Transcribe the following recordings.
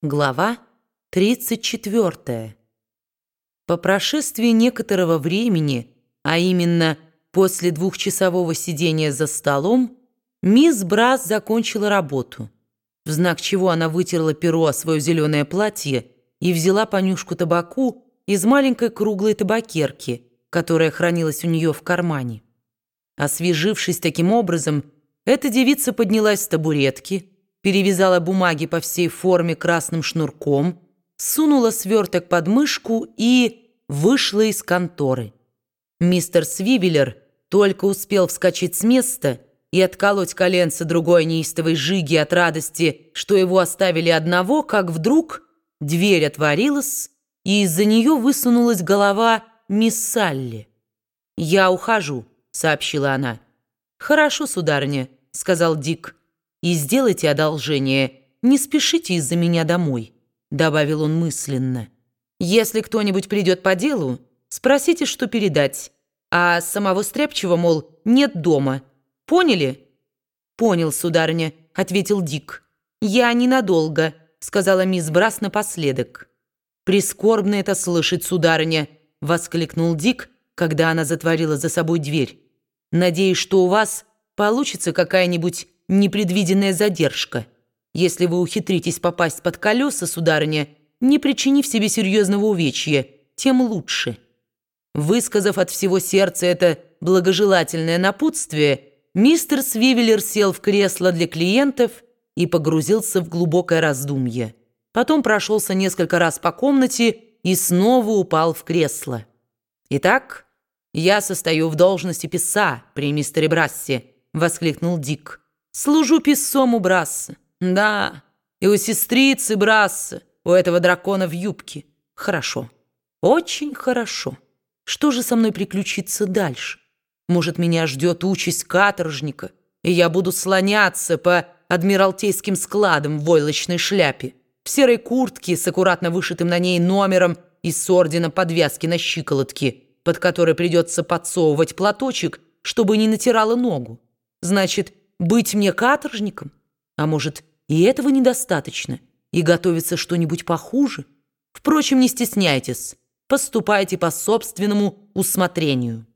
Глава 34. По прошествии некоторого времени, а именно после двухчасового сидения за столом, мисс Брас закончила работу, в знак чего она вытерла перо о свое зеленое платье и взяла понюшку табаку из маленькой круглой табакерки, которая хранилась у нее в кармане. Освежившись таким образом, эта девица поднялась с табуретки, перевязала бумаги по всей форме красным шнурком, сунула сверток под мышку и вышла из конторы. Мистер Свивеллер только успел вскочить с места и отколоть коленце другой неистовой жиги от радости, что его оставили одного, как вдруг дверь отворилась, и из-за нее высунулась голова мисс Салли. «Я ухожу», — сообщила она. «Хорошо, сударыня», — сказал Дик. И сделайте одолжение, не спешите из-за меня домой», — добавил он мысленно. «Если кто-нибудь придет по делу, спросите, что передать. А самого Стряпчего, мол, нет дома. Поняли?» «Понял, сударыня», — ответил Дик. «Я ненадолго», — сказала мисс Брас напоследок. «Прискорбно это слышать, сударыня», — воскликнул Дик, когда она затворила за собой дверь. «Надеюсь, что у вас получится какая-нибудь непредвиденная задержка. Если вы ухитритесь попасть под колеса, сударыня, не причинив себе серьезного увечья, тем лучше». Высказав от всего сердца это благожелательное напутствие, мистер Свивеллер сел в кресло для клиентов и погрузился в глубокое раздумье. Потом прошелся несколько раз по комнате и снова упал в кресло. «Итак, я состою в должности писа при мистере Брассе», — воскликнул Дик. Служу писцом у Брасса. Да, и у сестрицы Брасса, у этого дракона в юбке. Хорошо, очень хорошо. Что же со мной приключится дальше? Может, меня ждет участь каторжника, и я буду слоняться по адмиралтейским складам в войлочной шляпе, в серой куртке с аккуратно вышитым на ней номером и с орденом подвязки на щиколотке, под которой придется подсовывать платочек, чтобы не натирала ногу. Значит, быть мне каторжником? А может, и этого недостаточно, и готовится что-нибудь похуже? Впрочем, не стесняйтесь, поступайте по собственному усмотрению.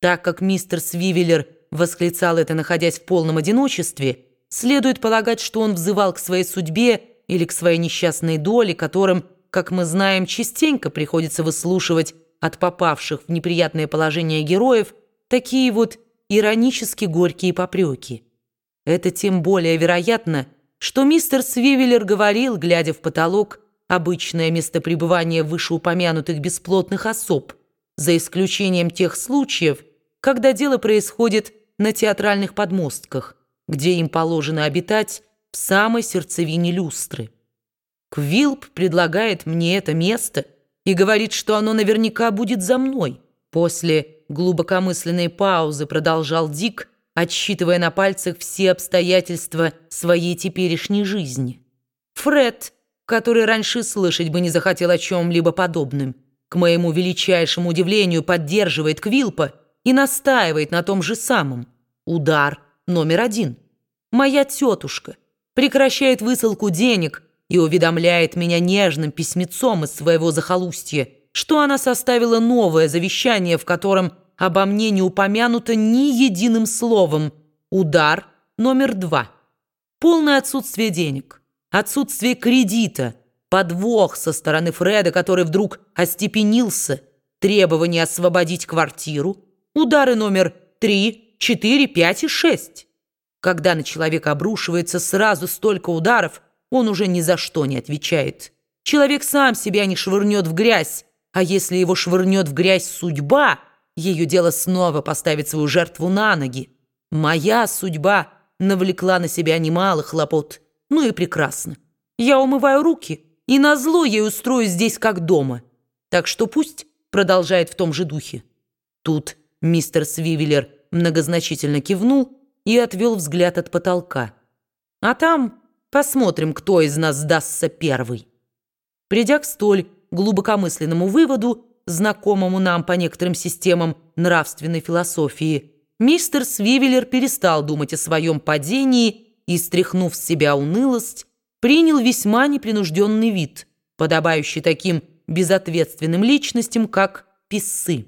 Так как мистер Свивеллер восклицал это, находясь в полном одиночестве, следует полагать, что он взывал к своей судьбе или к своей несчастной доле, которым, как мы знаем, частенько приходится выслушивать от попавших в неприятное положение героев такие вот иронически горькие попреки. Это тем более вероятно, что мистер Свивеллер говорил, глядя в потолок, обычное место пребывания вышеупомянутых бесплотных особ, за исключением тех случаев, когда дело происходит на театральных подмостках, где им положено обитать в самой сердцевине люстры. Квилп предлагает мне это место и говорит, что оно наверняка будет за мной. После глубокомысленной паузы продолжал Дик, отсчитывая на пальцах все обстоятельства своей теперешней жизни. Фред, который раньше слышать бы не захотел о чем-либо подобном, к моему величайшему удивлению поддерживает Квилпа и настаивает на том же самом. Удар номер один. Моя тетушка прекращает высылку денег и уведомляет меня нежным письмецом из своего захолустья, что она составила новое завещание, в котором обо мне не упомянуто ни единым словом. Удар номер два. Полное отсутствие денег, отсутствие кредита, подвох со стороны Фреда, который вдруг остепенился, требование освободить квартиру, удары номер три, четыре, пять и шесть. Когда на человека обрушивается сразу столько ударов, он уже ни за что не отвечает. Человек сам себя не швырнет в грязь, а если его швырнет в грязь судьба – ее дело снова поставить свою жертву на ноги. Моя судьба навлекла на себя немало хлопот. Ну и прекрасно. Я умываю руки, и назло ей устрою здесь как дома. Так что пусть продолжает в том же духе. Тут мистер Свивеллер многозначительно кивнул и отвел взгляд от потолка. А там посмотрим, кто из нас сдастся первый. Придя к столь глубокомысленному выводу, знакомому нам по некоторым системам нравственной философии, мистер Свивеллер перестал думать о своем падении и, стряхнув с себя унылость, принял весьма непринужденный вид, подобающий таким безответственным личностям, как писцы.